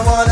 I wanna